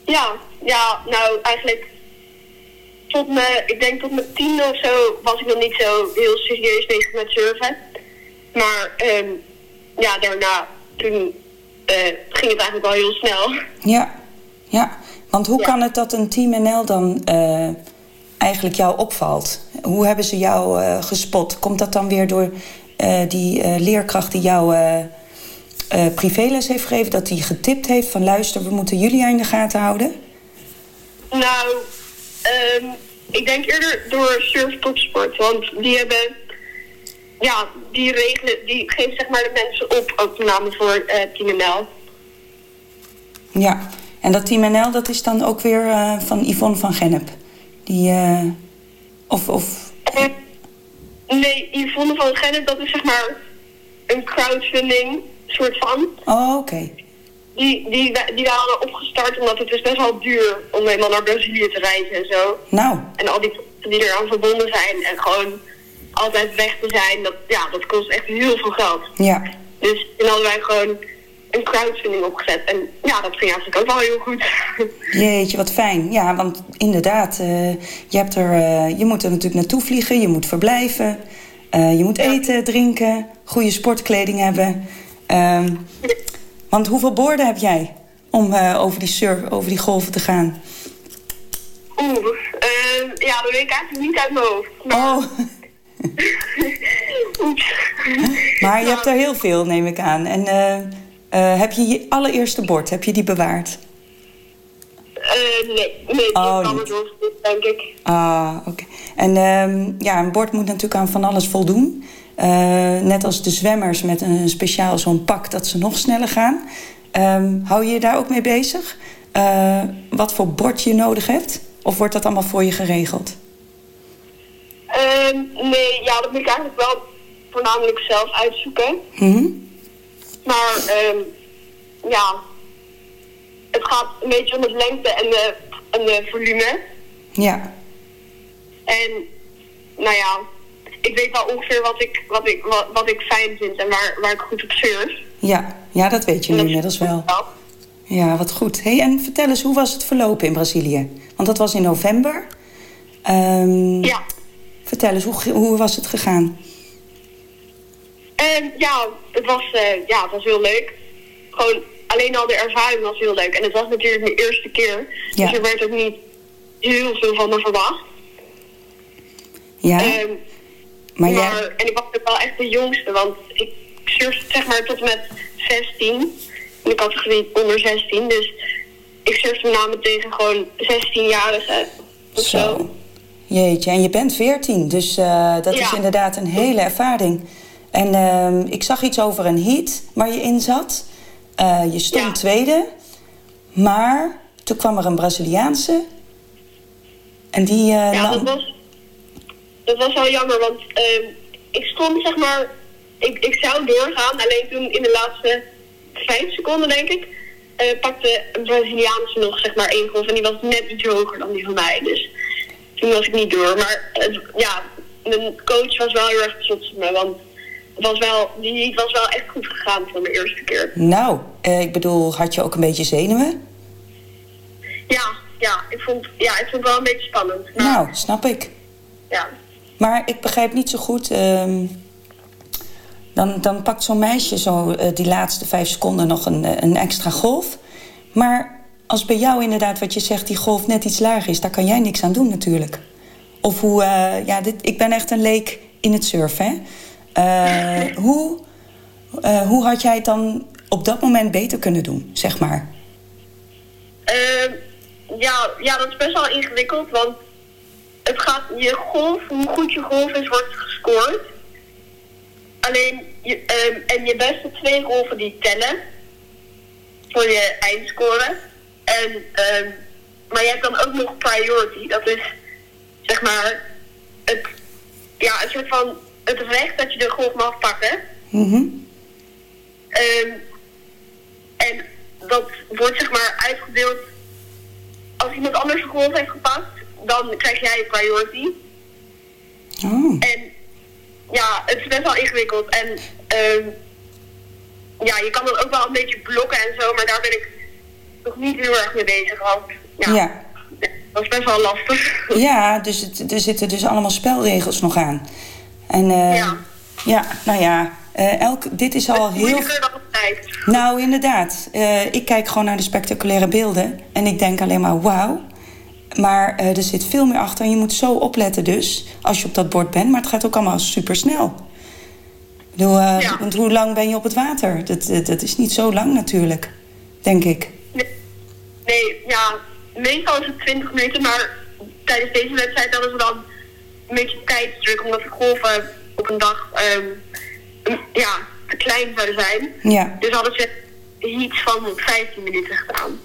Ja, ja, nou eigenlijk tot me, ik denk tot mijn tiende of zo was ik nog niet zo heel serieus bezig met surfen. Maar ehm, ja, daarna, toen eh, ging het eigenlijk wel heel snel. Ja, ja. Want hoe kan het dat een Team NL dan eh, eigenlijk jou opvalt? Hoe hebben ze jou eh, gespot? Komt dat dan weer door die eh, leerkracht die jou eh, eh, privéles heeft gegeven... dat die getipt heeft van luister, we moeten jullie in de gaten houden? Nou, ehm, ik denk eerder door Surf Topsport. Want die hebben, ja, die regelen, die geven zeg maar de mensen op, ook met name voor eh Team NL. Ja, en dat Team NL dat is dan ook weer eh, van Yvonne van Gennep. Die, eh, of, of, Nee, Yvonne van Gennep, dat is zeg maar een crowdfunding soort van. oh, oké. Die, die, die waren opgestart omdat het is best wel duur om helemaal naar Brazilië te reizen en zo. Nou, En al die die eraan verbonden zijn en gewoon altijd weg te zijn, dat, ja, dat kost echt heel veel geld. ja. Dus toen hadden wij gewoon een crowdfunding opgezet. En ja, dat ging eigenlijk ook wel heel goed. Jeetje, wat fijn. Ja, want inderdaad, eh, je, hebt er, eh, je moet er natuurlijk naartoe vliegen, je moet verblijven, eh, je moet eten, drinken, goede sportkleding hebben. Ehm, want hoeveel borden heb jij om over, die surf, over die golven te gaan? Oeh, eh, ja, dat weet ik eigenlijk niet uit mijn hoofd. Oh. [laughs] Maar je hebt er heel veel, neem ik aan. En eh, heb je je allereerste bord, heb je die bewaard? Eh, nee, nee, Oh, kan niet. het denk ik. Ah, oké. En ehm, ja, een bord moet natuurlijk aan van alles voldoen. Eh, net als de zwemmers met een speciaal zo'n pak dat ze nog sneller gaan. Ehm, hou je je daar ook mee bezig? Wat voor bord je nodig hebt? Of wordt dat allemaal voor je geregeld? Ehm, nee, ja, dat moet ik eigenlijk wel voornamelijk zelf uitzoeken. Mhm. Maar ehm, ja, het gaat een beetje om het lengte en de, en de volume. Ja. En nou ja, ik weet wel ongeveer wat ik, wat ik, wat, wat ik fijn vind en waar, waar ik goed op surf. Ja. ja, dat weet je nu inmiddels wel. Ja, wat goed. Hey, en vertel eens, hoe was het verlopen in Brazilië? Want dat was in november. Ehm, Ja. Vertel eens, hoe, hoe was het gegaan? En ja, het was, eh, ja, het was heel leuk. Gewoon alleen al de ervaring was heel leuk. En het was natuurlijk mijn eerste keer. Ja. Dus er werd ook niet heel veel van me verwacht. Ja, Ehm, maar maar, jij... En ik was ook wel echt de jongste, want ik surfde zeg maar tot met 16. In de categorie onder 16. Dus ik surfde met name tegen gewoon 16-jarigen. of zo. Zo. Jeetje, en je bent 14, dus eh, dat is inderdaad een hele ervaring. En ehm, ik zag iets over een heat waar je in zat. Eh, je stond tweede, maar toen kwam er een Braziliaanse. En die eh, Ja, dat was, dat was wel jammer, want ehm, ik stond zeg maar, ik, ik zou doorgaan, alleen toen in de laatste vijf seconden denk ik, eh, pakte een Braziliaanse nog zeg maar één golf en die was net iets hoger dan die van mij, dus toen was ik niet door. Maar ja, mijn coach was wel heel erg trots op me, want was wel, die was wel echt goed gegaan voor mijn eerste keer. Nou, eh, ik bedoel, had je ook een beetje zenuwen? Ja, ja, ik vond, ja, ik vond het wel een beetje spannend. Maar, Nou, snap ik. ja. Maar ik begrijp niet zo goed. ehm, dan, dan pakt zo'n meisje zo eh, die laatste vijf seconden nog een, eh, een extra golf. Maar als bij jou inderdaad wat je zegt, die golf net iets lager is, daar kan jij niks aan doen natuurlijk. Of hoe, eh, ja, dit, ik ben echt een leek in het surfen. Hè? Eh, hoe, eh, hoe had jij het dan op dat moment beter kunnen doen, zeg maar? Ehm, ja, ja, dat is best wel ingewikkeld, want het gaat, je golf, hoe goed je golf is, wordt gescoord. Alleen, je, ehm, en je beste twee golven die tellen voor je eindscore. En, ehm, maar je hebt dan ook nog priority, dat is zeg maar ja, een soort van het recht dat je de golf mag pakken. Ehm, en dat wordt zeg maar uitgedeeld. Als iemand anders een golf heeft gepakt, dan krijg jij priority. Oh. En ja, het is best wel ingewikkeld. En ehm, ja, je kan dan ook wel een beetje blokken en zo, maar daar ben ik nog niet heel erg mee bezig. Want ja, Ja. dat is best wel lastig. Ja, dus het, er zitten dus allemaal spelregels nog aan. En eh, ja. nou ja, eh, elk, dit is al heel... Nou, inderdaad. Eh, ik kijk gewoon naar de spectaculaire beelden en ik denk alleen maar wauw. Maar er zit veel meer achter en je moet zo opletten dus, als je op dat bord bent. Maar het gaat ook allemaal super snel. Bedoel, Want hoe lang ben je op het water? Dat, dat, dat is niet zo lang natuurlijk, denk ik. Nee, ja, meestal is het 20 minuten, maar tijdens deze wedstrijd hadden ze dan een beetje tijdsdruk, omdat de golven op een dag een- ja, te klein zouden zijn. Ja. Dus hadden ze iets van 15 minuten gedaan.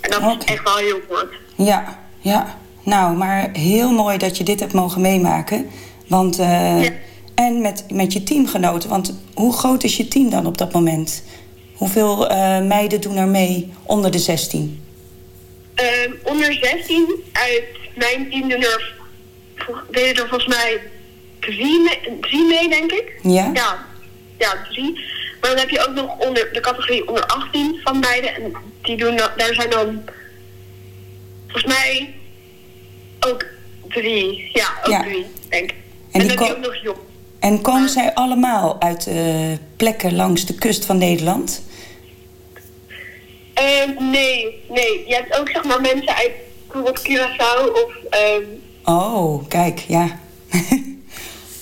En dat is echt wel heel kort. Ja, ja. Nou, maar heel mooi dat je dit hebt mogen meemaken. Want, eh, En met, met je teamgenoten. Want hoe groot is je team dan op dat moment? Hoeveel eh, meiden doen er mee onder de 16? Ehm, onder 16 uit mijn team doen er, deden er volgens mij drie, mee- drie mee, denk ik. Ja? Ja, ja, drie. Maar dan heb je ook nog onder de categorie onder 18 van meiden. En die doen daar zijn dan volgens mij ook drie. Ja, ook Ja. drie, denk ik. En En, die dan heb je ook nog jong. En komen zij allemaal uit eh, plekken langs de kust van Nederland? Ehm, nee, nee. Je hebt ook zeg maar mensen uit bijvoorbeeld Curaçao of ehm, Oh, kijk, ja.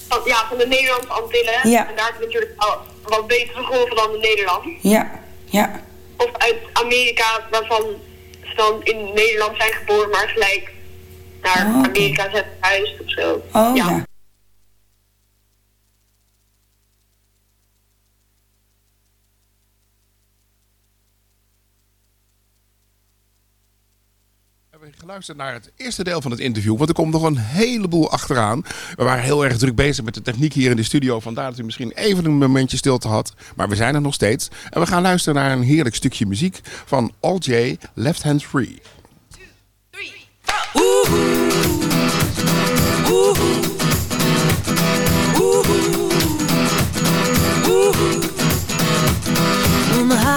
van, ja, van de Nederlandse Antillen. Ja. En daar heb je natuurlijk al wat betere golven dan in Nederland. Ja, ja. Of uit Amerika, waarvan ze dan in Nederland zijn geboren, maar gelijk naar Oh. Amerika zijn verhuisd of zo. Oh, ja. Geluisterd naar het eerste deel van het interview, want er komt nog een heleboel achteraan. We waren heel erg druk bezig met de techniek hier in de studio, vandaar dat u misschien even een momentje stilte had. Maar we zijn er nog steeds. En we gaan luisteren naar een heerlijk stukje muziek van All J, Left Hand Free. Well, my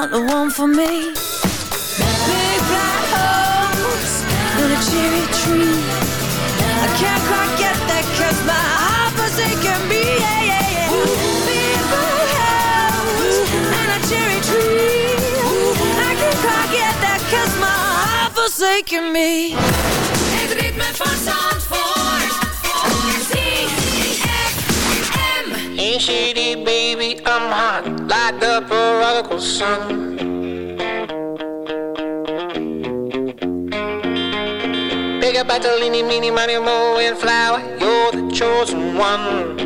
not the one for me. Big black holes and a cherry tree. I can't quite get that cause my heart was aching. Me yeah, yeah. Big black holes and a cherry tree. I can't quite get my me. Het ritme van Zandvoort Shady, baby, I'm hot like the prodigal son. Big up Bartolini, meeny, money, mo, and flower. You're the chosen one.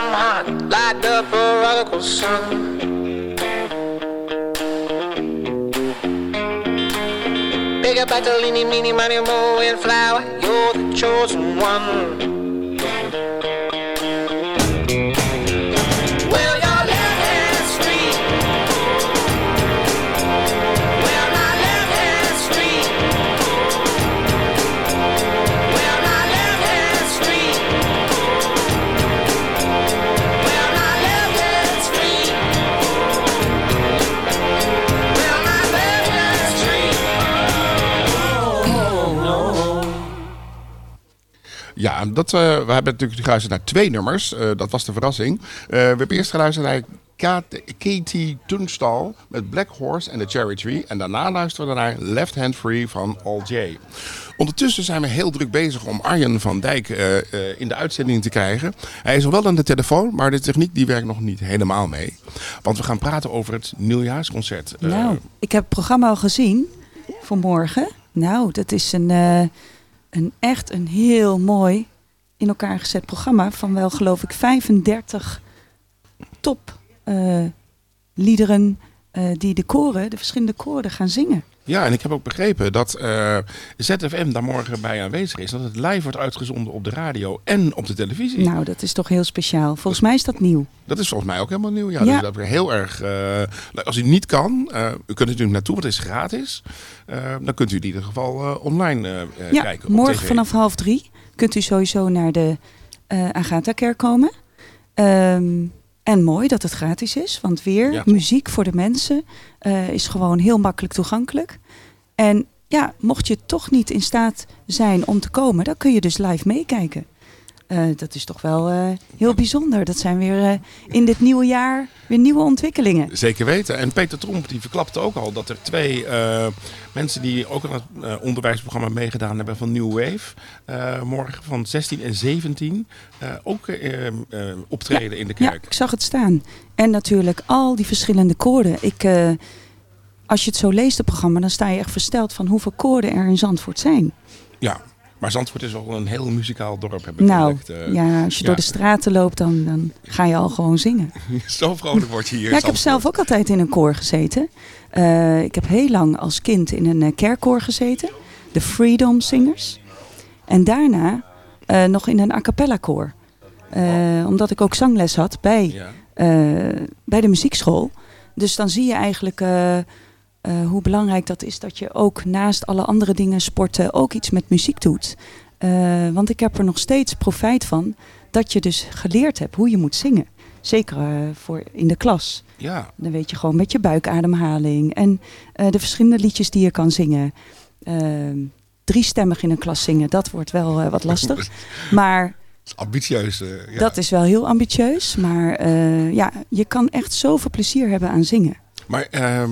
I'm hot like the prodigal son. Big up Bartolini, meeny, money, mo, and flower. You're the chosen one. Ja, dat, eh, we hebben natuurlijk geluisterd naar twee nummers. Eh, dat was de verrassing. Eh, we hebben eerst geluisterd naar Kat- Katie Tunstall met Black Horse en The Cherry Tree. En daarna luisteren we naar Left Hand Free van All J. Ondertussen zijn we heel druk bezig om Arjen van Dijk in de uitzending te krijgen. Hij is al wel aan de telefoon, maar de techniek die werkt nog niet helemaal mee. Want we gaan praten over het nieuwjaarsconcert. Nou, ik heb het programma al gezien voor morgen. Nou, dat is een, een echt een heel mooi in elkaar gezet programma van wel geloof ik 35 top eh, liederen eh, die de koren, de verschillende koren gaan zingen. Ja, en ik heb ook begrepen dat eh, ZFM daar morgen bij aanwezig is. Dat het live wordt uitgezonden op de radio en op de televisie. Nou, dat is toch heel speciaal. Volgens mij is dat nieuw. Dat is volgens mij ook helemaal nieuw. Ja, Ja. Dus dat is heel erg. eh, als u niet kan, eh, u kunt er natuurlijk naartoe, want het is gratis. Dan kunt u in ieder geval online ja, kijken. morgen vanaf half drie kunt u sowieso naar de Agatha-kerk komen. Ehm, en mooi dat het gratis is, want weer Ja. muziek voor de mensen eh, is gewoon heel makkelijk toegankelijk. En ja, mocht je toch niet in staat zijn om te komen, dan kun je dus live meekijken. Eh, dat is toch wel eh, heel bijzonder. Dat zijn weer eh, in dit nieuwe jaar weer nieuwe ontwikkelingen. Zeker weten. En Peter Tromp die verklapte ook al dat er twee mensen die ook aan het onderwijsprogramma meegedaan hebben van New Wave, morgen van 16 en 17 eh, ook optreden in de Ja, kerk. ik zag het staan. En natuurlijk al die verschillende koorden. Ik, als je het zo leest, het programma, dan sta je echt versteld van hoeveel koorden er in Zandvoort zijn. Ja, maar Zandvoort is wel een heel muzikaal dorp. Heb ik nou, eh. ja, als je door de straten loopt, dan, dan ga je al gewoon zingen. [laughs] Zo vrolijk word je hier. Ja, ik heb zelf ook altijd in een koor gezeten. Eh, ik heb heel lang als kind in een eh, kerkkoor gezeten. De Freedom Singers. En daarna nog in een a cappella koor. Omdat ik ook zangles had bij, bij de muziekschool. Dus dan zie je eigenlijk eh, hoe belangrijk dat is dat je ook naast alle andere dingen, sporten, ook iets met muziek doet. Eh, want ik heb er nog steeds profijt van dat je dus geleerd hebt hoe je moet zingen. Zeker eh, voor in de klas. Ja. Dan weet je gewoon met je buikademhaling en de verschillende liedjes die je kan zingen. Ehm driestemmig in een klas zingen, dat wordt wel wat lastig. [laughs] Maar Ambitieus. ja. dat is wel heel ambitieus. Maar ja, je kan echt zoveel plezier hebben aan zingen. Maar eh,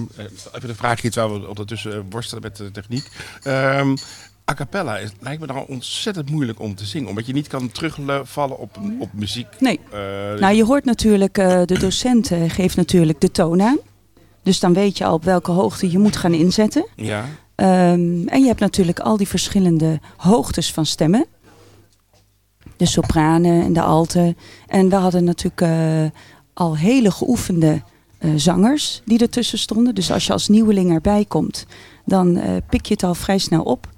even een vraagje terwijl we ondertussen eh, worstelen met de techniek. Ehm a cappella is, lijkt me nou ontzettend moeilijk om te zingen. Omdat je niet kan terugvallen op, op muziek. Nee. Eh, Nou, je hoort natuurlijk, de docent geeft natuurlijk de toon aan. Dus dan weet je al op welke hoogte je moet gaan inzetten. Ja. Ehm, en je hebt natuurlijk al die verschillende hoogtes van stemmen. De sopranen en de alten. En we hadden natuurlijk al hele geoefende eh, zangers die ertussen stonden. Dus als je als nieuweling erbij komt, dan eh, pik je het al vrij snel op.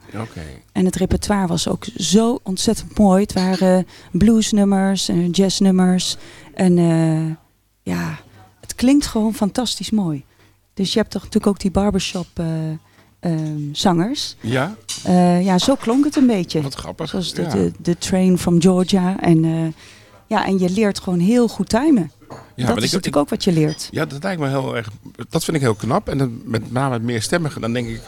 En het repertoire was ook zo ontzettend mooi. Het waren bluesnummers en jazznummers. En eh, ja, het klinkt gewoon fantastisch mooi. Dus je hebt toch natuurlijk ook die barbershop eh, ehm, zangers. Ja? Eh, ja, zo klonk het een beetje. Wat grappig. Zoals de, ja. de, de train from Georgia. En, eh, ja, en je leert gewoon heel goed timen. Ja, dat is ik- natuurlijk ook wat je leert. Ja, dat lijkt me heel erg. Dat vind ik heel knap. En dan met name het meerstemmigen, dan denk ik.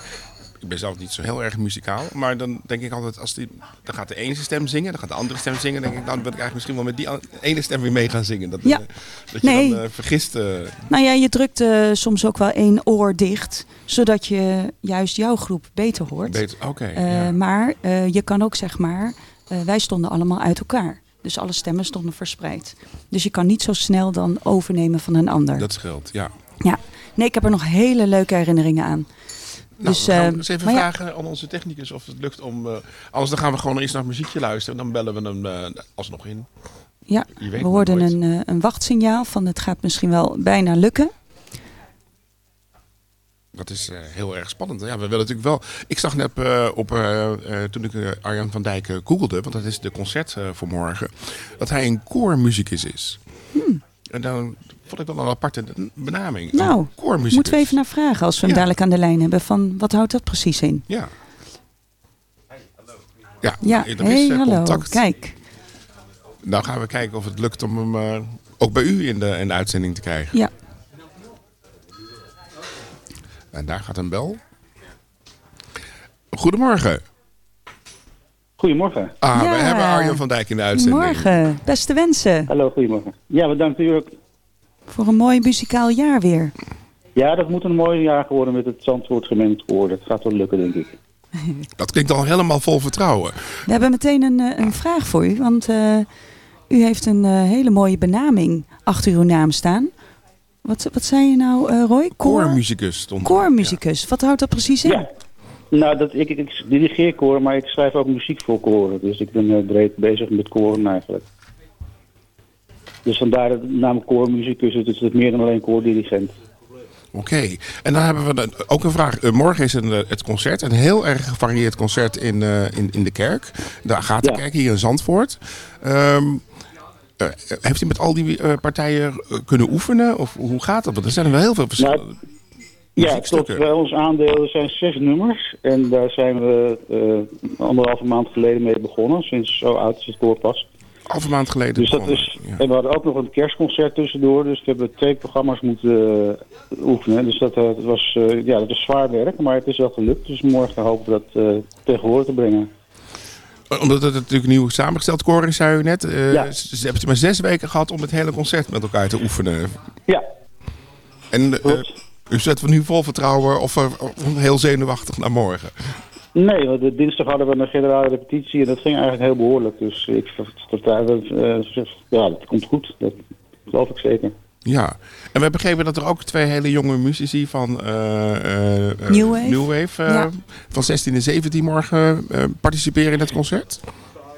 Ik ben zelf niet zo heel erg muzikaal. Maar dan denk ik altijd, als die, dan gaat de ene stem zingen, dan gaat de andere stem zingen. Dan denk ik, nou, dan wil ik eigenlijk misschien wel met die ene stem weer mee gaan zingen. Dat, Ja. eh, dat je Nee. dan eh, vergist. eh, Nou ja, je drukt soms ook wel één oor dicht, zodat je juist jouw groep beter hoort. Beter, oké, ja. Maar je kan ook zeg maar, wij stonden allemaal uit elkaar. Dus alle stemmen stonden verspreid. Dus je kan niet zo snel dan overnemen van een ander. dat scheelt, ja. Ja, nee, ik heb er nog hele leuke herinneringen aan. Nou, dus, we gaan eh, eens even ja, vragen aan onze technicus of het lukt om... eh, anders dan gaan we gewoon eerst naar muziekje luisteren. Dan bellen we hem eh, alsnog in. ja, we hoorden een, een wachtsignaal van het gaat misschien wel bijna lukken. Dat is eh, heel erg spannend. Ja, we willen natuurlijk wel. Ik zag net eh, op eh, toen ik Arjan van Dijk googelde, want dat is de concert voor morgen, dat hij een koormuzikus is. En dan vond ik wel een aparte benaming. Nou, koormuzikus. moeten we even naar vragen als we hem Ja. dadelijk aan de lijn hebben. Van wat houdt dat precies in? Ja. Ja, Ja, er is hey, hallo. contact. Kijk, Nou gaan we kijken of het lukt om hem ook bij u in de, in de uitzending te krijgen. ja. En daar gaat een bel. Goedemorgen. Goedemorgen. Ah, we hebben Arjan van Dijk in de uitzending. Morgen, beste wensen. Hallo, goedemorgen. Ja, bedankt u ook. Voor een mooi muzikaal jaar weer. Ja, dat moet een mooi jaar geworden met het Zandvoort gemengd. Dat gaat wel lukken, denk ik. [laughs] Dat klinkt al helemaal vol vertrouwen. We hebben meteen een, eh, een vraag voor u. Want eh, u heeft een eh, hele mooie benaming achter uw naam staan. Wat, wat zei je nou, eh, Roy? Koor- Koormuzikus. Wat houdt dat precies in? Ja. Nou, dat, ik, ik dirigeer koren, maar ik schrijf ook muziek voor koren. Dus ik ben eh, breed bezig met koren eigenlijk. Dus vandaar de naam koormuzikus. Het is meer dan alleen koordirigent. Oké, en dan hebben we dan ook een vraag. Eh, morgen is een, eh, het concert, een heel erg gevarieerd concert in, eh, in, in de kerk. De hier in Zandvoort. Ehm, eh, heeft u met al die eh, partijen eh, kunnen oefenen? Of hoe gaat dat? Want er zijn er wel heel veel verschillende Ja, tot bij ons aandeel zijn zes nummers. En daar zijn we eh, anderhalve maand geleden mee begonnen. Sinds zo oud is het koor pas. Halve maand geleden Dus dat begonnen, is, En we hadden ook nog een kerstconcert tussendoor. Dus we hebben twee programma's moeten eh, oefenen. Dus dat, eh, dat was, eh, ja, dat is zwaar werk. Maar het is wel gelukt. Dus morgen hopen we dat eh tegenwoordig te brengen. Omdat het natuurlijk nieuw samengesteld koor is, zei u net. Eh, Ja. Ze ze hebben maar zes weken gehad om het hele concert met elkaar te oefenen. Ja. En eh, u zet we nu vol vertrouwen of, eh, of heel zenuwachtig naar morgen? Nee, want dinsdag hadden we een generale repetitie. En dat ging eigenlijk heel behoorlijk. Dus ik dat, ja, dat komt goed. Dat geloof ik zeker. Ja, en we hebben begrepen dat er ook twee hele jonge muzici van eh, eh, eh, New Wave. New Wave, eh, Ja. van 16 en 17 morgen eh, participeren in het concert.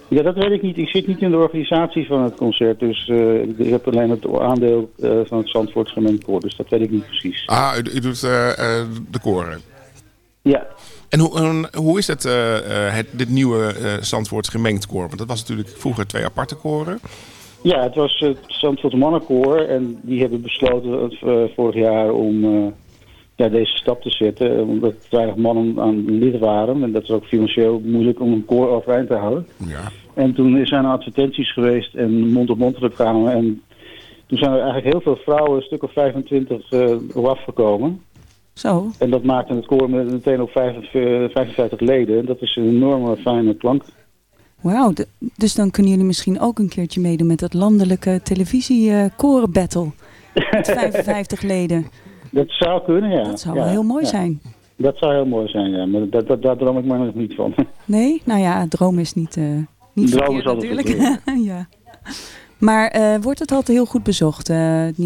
Ja, dat weet ik niet. Ik zit niet in de organisatie van het concert. Dus eh, ik heb alleen het aandeel eh, van het Zandvoorts gemengd koor. Dus dat weet ik niet precies. Ah, u, u doet de koren. Ja. En hoe, en hoe is het, het, dit nieuwe eh Zandvoorts gemengd koor? Want dat was natuurlijk vroeger twee aparte koren. Ja, het was het Zandvoort Mannenkoor en die hebben besloten eh, vorig jaar om eh, ja, deze stap te zetten. eh, Omdat er weinig mannen aan lid waren en dat is ook financieel moeilijk om een koor overeind te houden. Ja. En toen zijn er advertenties geweest en mond-op-mond reclame en toen zijn er eigenlijk heel veel vrouwen, een stuk of 25, eh op afgekomen. Zo. En dat maakte het koor met- meteen op 55, 55 leden. En dat is een enorme fijne klank. Wauw, dus dan kunnen jullie misschien ook een keertje meedoen met dat landelijke televisie eh koren battle. Met [laughs] 55 leden. Dat zou kunnen, ja. Dat zou Ja, wel heel mooi ja. zijn. Dat zou heel mooi zijn, ja. Maar dat, dat, daar droom ik maar nog niet van. [laughs] Nee? Nou ja, droom is niet, eh niet Droom is altijd natuurlijk. [laughs] ja. Maar eh, wordt het altijd heel goed bezocht, eh, het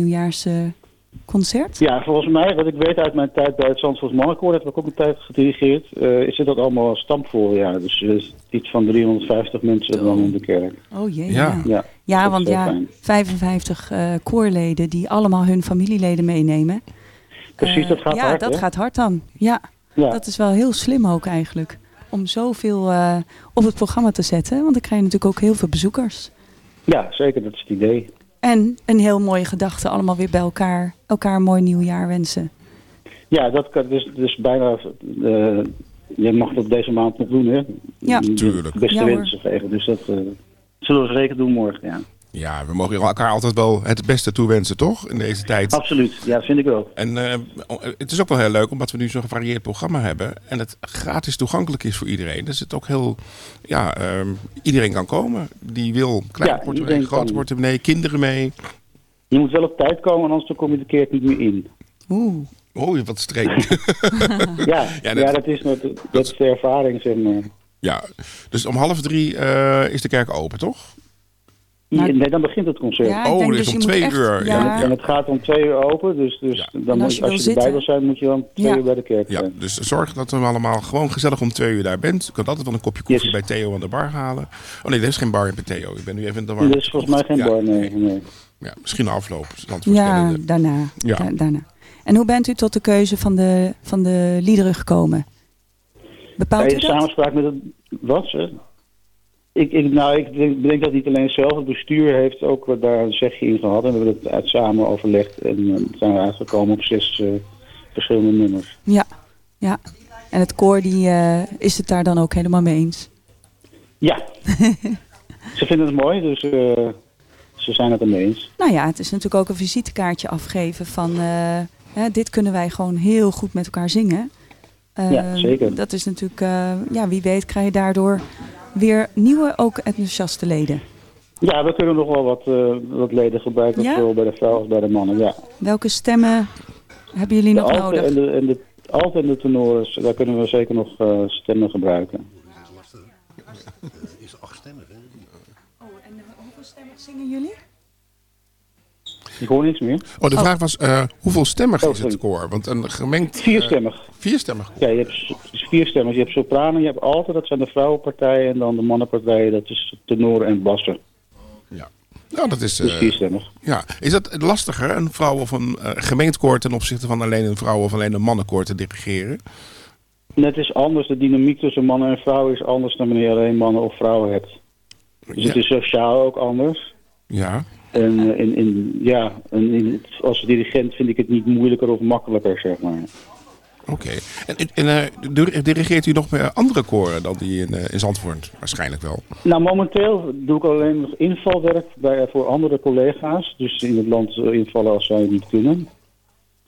nieuwjaarsconcert? Ja, volgens mij, wat ik weet uit mijn tijd bij het Zandvoort Mannenkoor, dat heb ik ook een tijd gedirigeerd, eh, is het dat allemaal stampvol, ja. Dus iets van 350 mensen dan in de kerk. Oh jee, Ja. ja. Ja, Ja, dat want ja, fijn. 55 eh, koorleden die allemaal hun familieleden meenemen. Precies, Eh, dat gaat ja, hard, dat hè? gaat hard dan. Ja. Ja. dat is wel heel slim ook eigenlijk. Om zoveel eh, op het programma te zetten. Want dan krijg je natuurlijk ook heel veel bezoekers. Ja, zeker, dat is het idee. En een heel mooie gedachte, allemaal weer bij elkaar. Elkaar een mooi nieuwjaar wensen. Ja, dat kan dus, dus bijna, eh, je mag dat deze maand nog doen, hè? Ja. Tuurlijk. De beste Ja, wensen geven, dus dat eh, zullen we zeker doen morgen, ja. Ja, we mogen elkaar altijd wel het beste toewensen, toch? In deze tijd. Absoluut, ja, vind ik wel. En eh, het is ook wel heel leuk, omdat we nu zo'n gevarieerd programma hebben. En het gratis toegankelijk is voor iedereen. Dus het ook heel, ja, ehm, iedereen kan komen. Die wil klein Ja, portemonnee, groot portemonnee, kinderen mee. Je moet wel op tijd komen, anders dan kom je de keer niet meer in. Oeh. Oh, wat streng. [laughs] [laughs] Ja, Ja, ja, dat- dat, is, dat, dat is de ervaring, zeg maar. ja, dus om half drie eh, is de kerk open, toch? Nee, dan begint het concert. Ja, oh, denk dus dus om je twee uur. ja. Ja, En het gaat om twee uur open, dus, dus dan En moet, als als je je, wil erbij wil zijn, moet je dan twee Ja. uur bij de kerk Ja, zijn. dus zorg dat we allemaal gewoon gezellig om twee uur daar bent. Je kunt altijd wel een kopje koffie bij Theo aan de bar halen. Oh nee, er is geen bar bij Theo. Ik ben nu even in de war. Er is volgens mij geen Ja, bar, nee. nee. Ja, misschien afloop. Zandvoort Ja, daarna. Ja. Da- daarna. En hoe bent u tot de keuze van de, van de liederen gekomen? Bepaalt u in dat? samenspraak met het... Wat, zeg? Ik, ik, nou, ik denk, bedenk dat niet alleen zelf. Het bestuur heeft ook daar een zegje in gehad. En we hebben het uit samen overlegd. En uh, zijn we uitgekomen op zes eh, verschillende nummers. Ja, ja. En het koor die, eh, is het daar dan ook helemaal mee eens? Ja. [laughs] Ze vinden het mooi, dus eh, ze zijn het ermee eens. Nou ja, het is natuurlijk ook een visitekaartje afgeven van... eh, hè, dit kunnen wij gewoon heel goed met elkaar zingen. Eh, Ja, zeker. Dat is natuurlijk... eh, ja, wie weet krijg je daardoor weer nieuwe, ook enthousiaste leden. Ja, we kunnen nog wel wat, eh, wat leden gebruiken. Ja? Zowel bij de vrouwen als bij de mannen, ja. Welke stemmen hebben jullie De nog nodig? en de, en de alten en de tenores, daar kunnen we zeker nog eh, stemmen gebruiken. is [laughs] achtstemmig, hè? Oh, en hoeveel stemmen zingen jullie? Ik hoor niks meer. Oh, de vraag was, eh, hoeveel stemmig is het koor? Want een gemengd... Vierstemmig. vierstemmig? Ja, je hebt vierstemmig. Je hebt sopranen, je hebt alten, dat zijn de vrouwenpartijen. En dan de mannenpartijen, dat is tenoren en bassen. Nou, dat is... Dus eh, vierstemmig. ja. Is dat lastiger, een vrouw of een eh, gemengd koor... ten opzichte van alleen een vrouw of alleen een mannenkoor te dirigeren? Net is anders, de dynamiek tussen mannen en vrouwen is anders dan wanneer je alleen mannen of vrouwen hebt. Dus Ja. het is sociaal ook anders. Ja. En eh, ja, en in, als dirigent vind ik het niet moeilijker of makkelijker, zeg maar. Oké. En, en eh, dir- dirigeert u nog bij andere koren dan die in, eh, in Zandvoort? Waarschijnlijk wel. Nou, momenteel doe ik alleen nog invalwerk bij, voor andere collega's. Dus in het land invallen als zij het niet kunnen.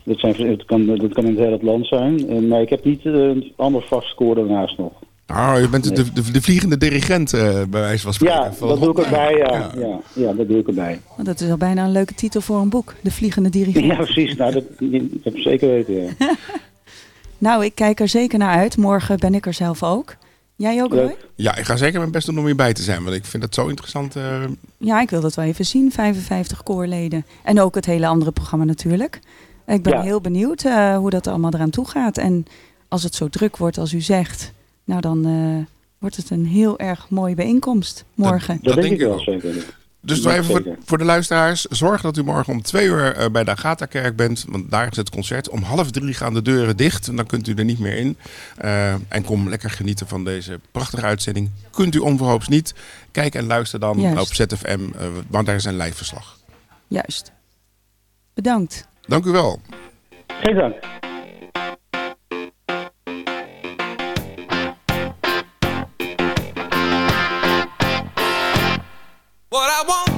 Dat, zijn, kan, dat kan in het hele land zijn. Maar ik heb niet een ander vast koor daarnaast nog. Ah, je bent de, de, de vliegende dirigent, eh, bij wijze van spreken. Ja, Van- dat doe ik erbij, ja. Ja, ja, dat doe ik erbij. Want dat is al bijna een leuke titel voor een boek. De Vliegende Dirigent. Ja, precies. Nou, dat, dat heb ik zeker weten, ja. [laughs] Nou, ik kijk er zeker naar uit. Morgen ben ik er zelf ook. Jij ook, Roy? Ja, ik ga zeker mijn best doen om hierbij te zijn. Want ik vind het zo interessant. eh, Ja, ik wil dat wel even zien. 55 koorleden. En ook het hele andere programma natuurlijk. Ik ben Ja. heel benieuwd eh, hoe dat er allemaal eraan toe gaat. En als het zo druk wordt als u zegt, nou, dan eh, wordt het een heel erg mooie bijeenkomst morgen. Dat, denk, ik wel. Dus nog voor, de luisteraars. Zorg dat u morgen om twee uur eh, bij de Agatha-kerk bent. Want daar is het concert. Om half drie gaan de deuren dicht. En dan kunt u er niet meer in. Eh, en kom lekker genieten van deze prachtige uitzending. Kunt u onverhoops niet. Kijk en luister dan op ZFM. Want daar is een live verslag. Juist. Bedankt. Dank u wel. Geen dank. What I want.